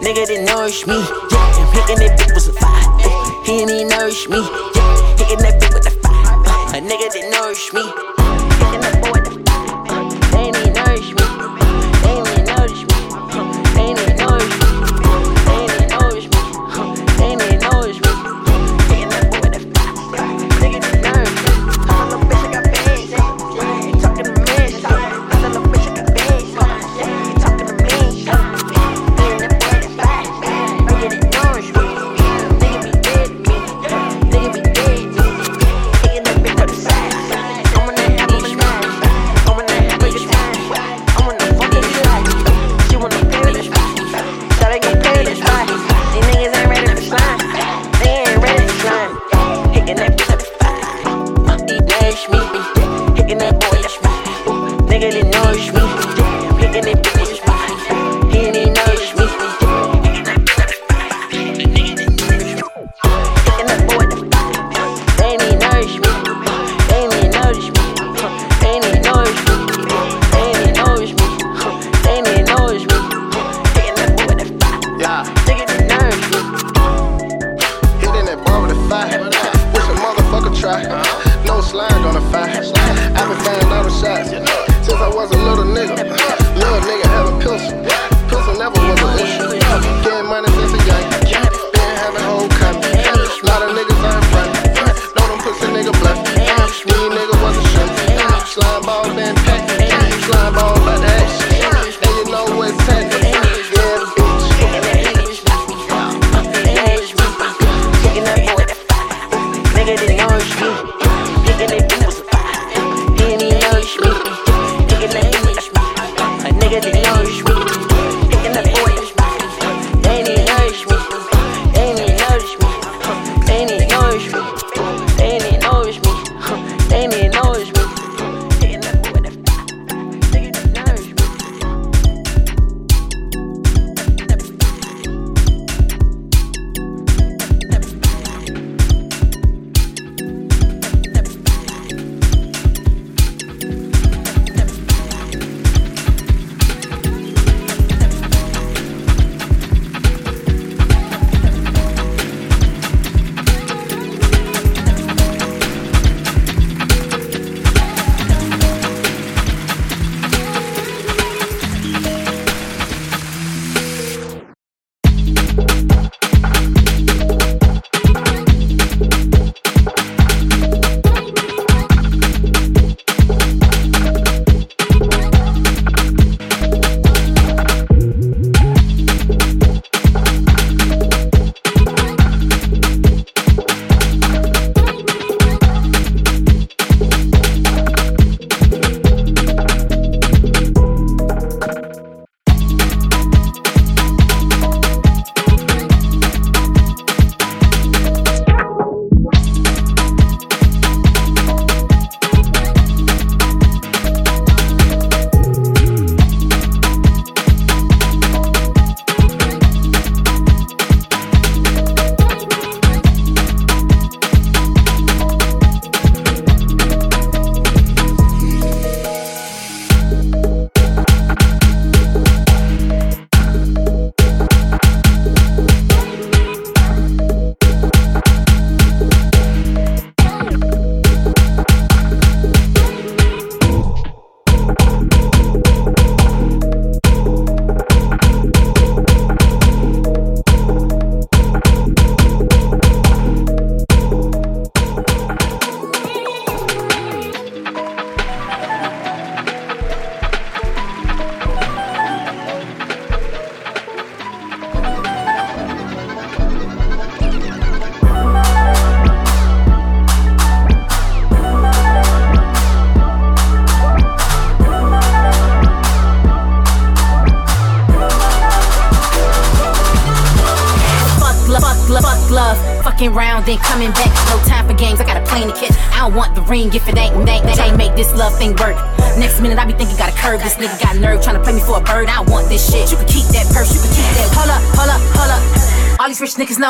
Nigga that nourish me. Yeah, I'm hitting that bitch with a fire. He didn't nourish me. Yeah, hitting that bitch with the fire. Uh, a nigga that nourish me.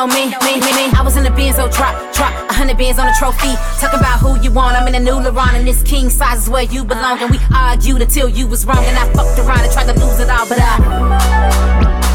me, me, me, me. I was in the bin, so drop, drop. A hundred bands on a trophy. Talk about who you want. I'm in a new LeBron, and this king size is where you belong. And we argued until you was wrong, and I fucked around and tried to lose it all, but I.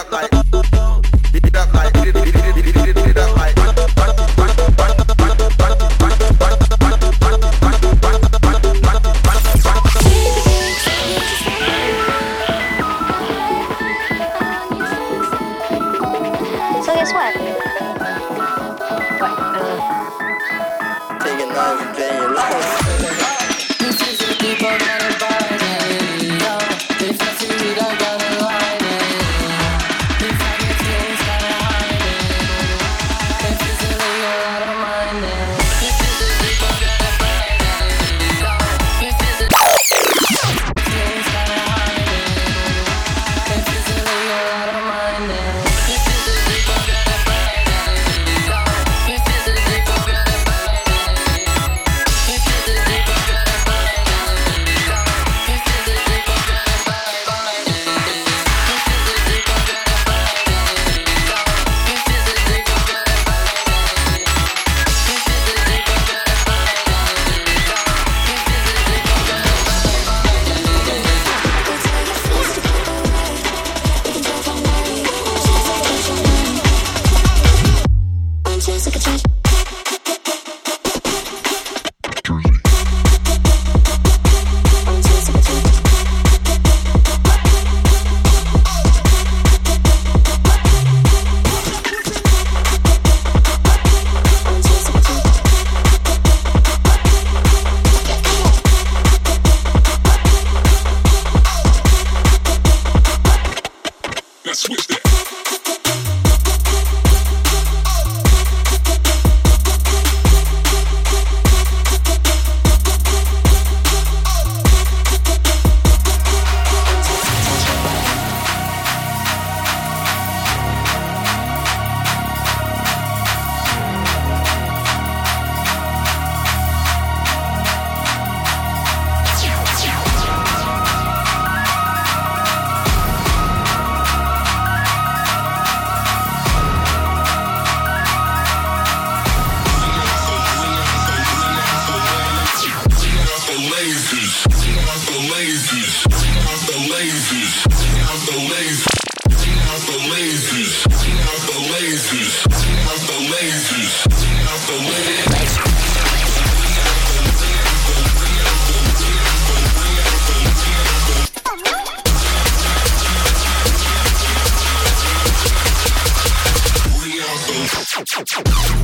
up like.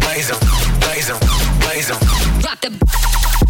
Blaze em, blaze em, blaze em. Drop the.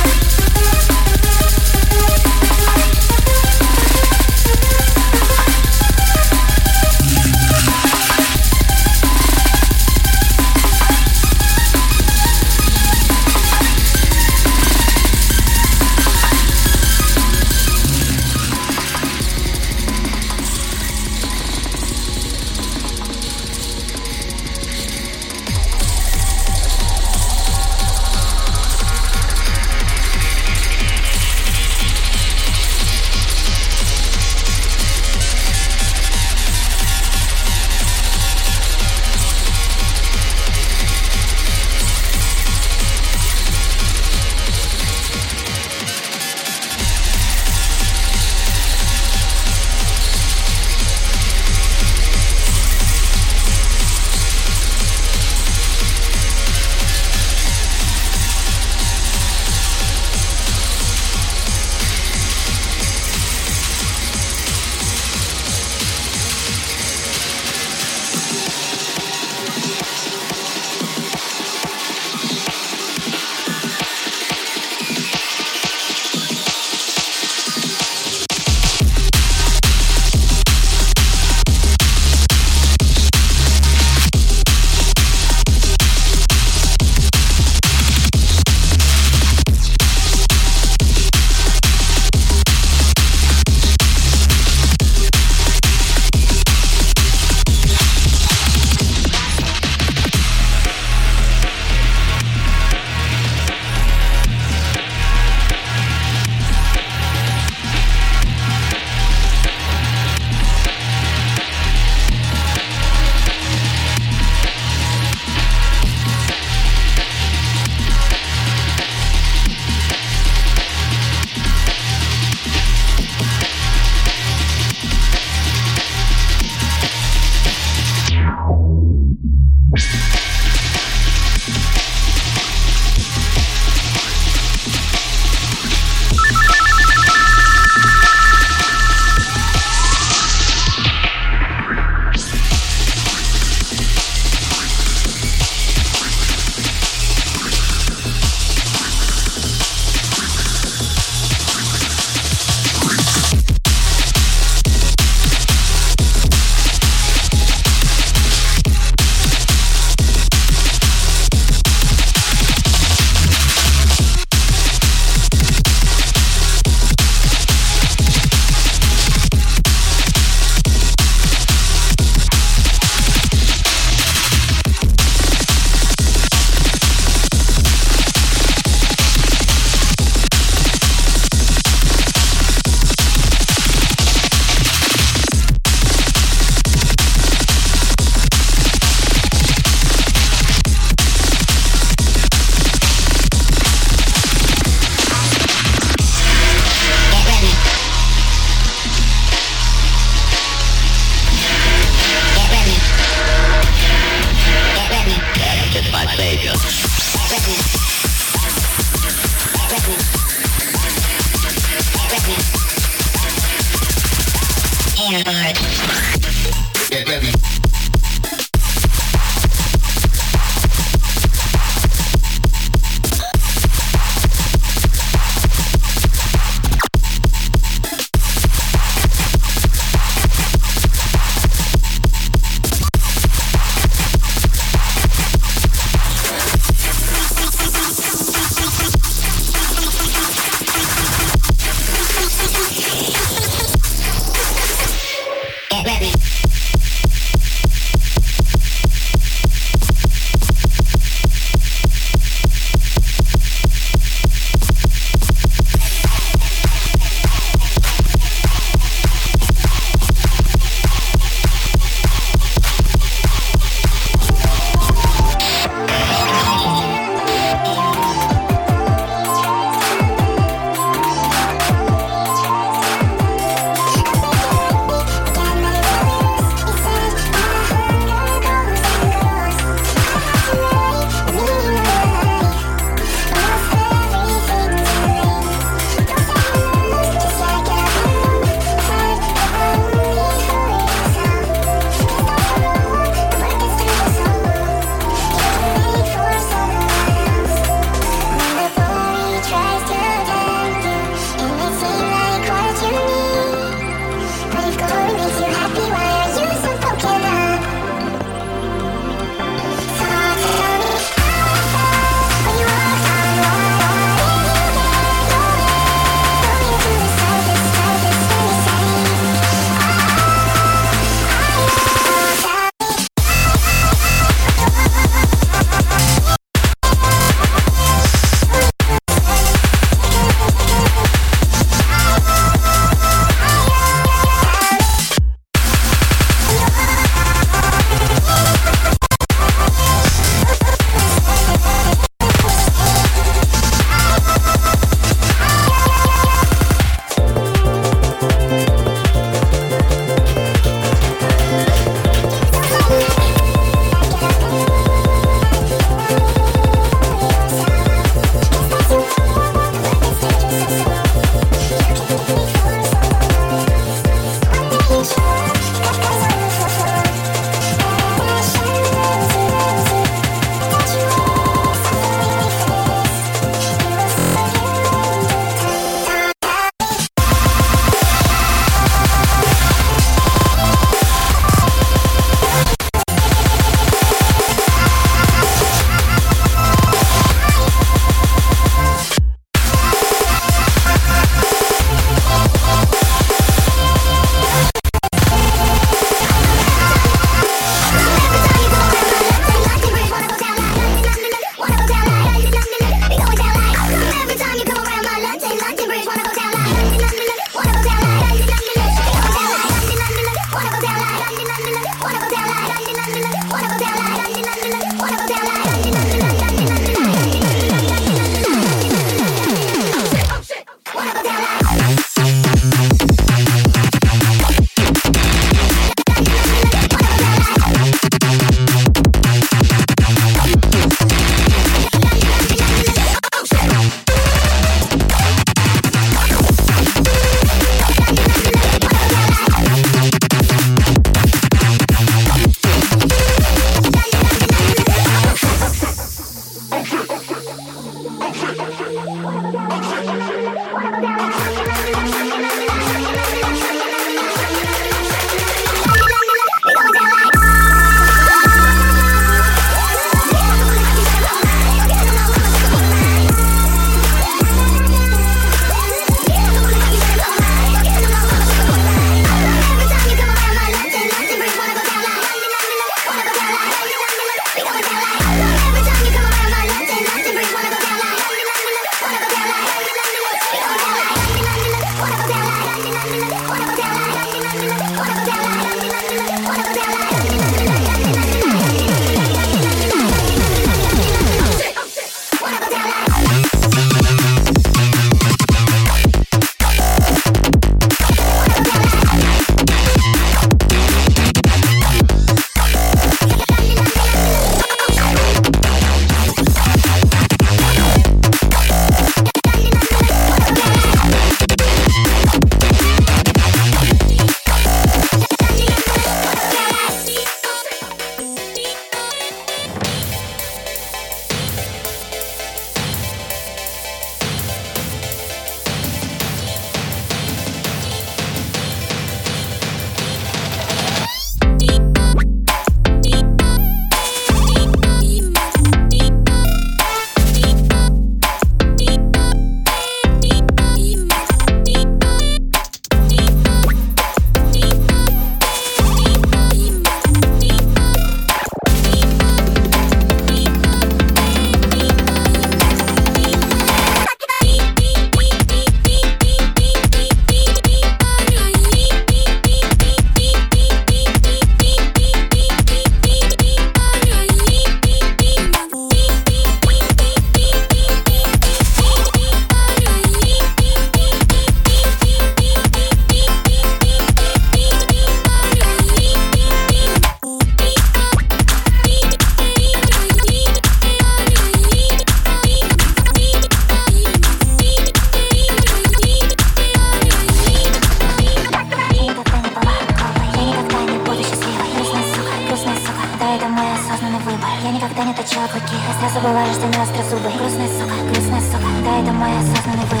Чтобы выложить на острозубы Грустная сука, грустная сука. Да, это моя осознанный выбор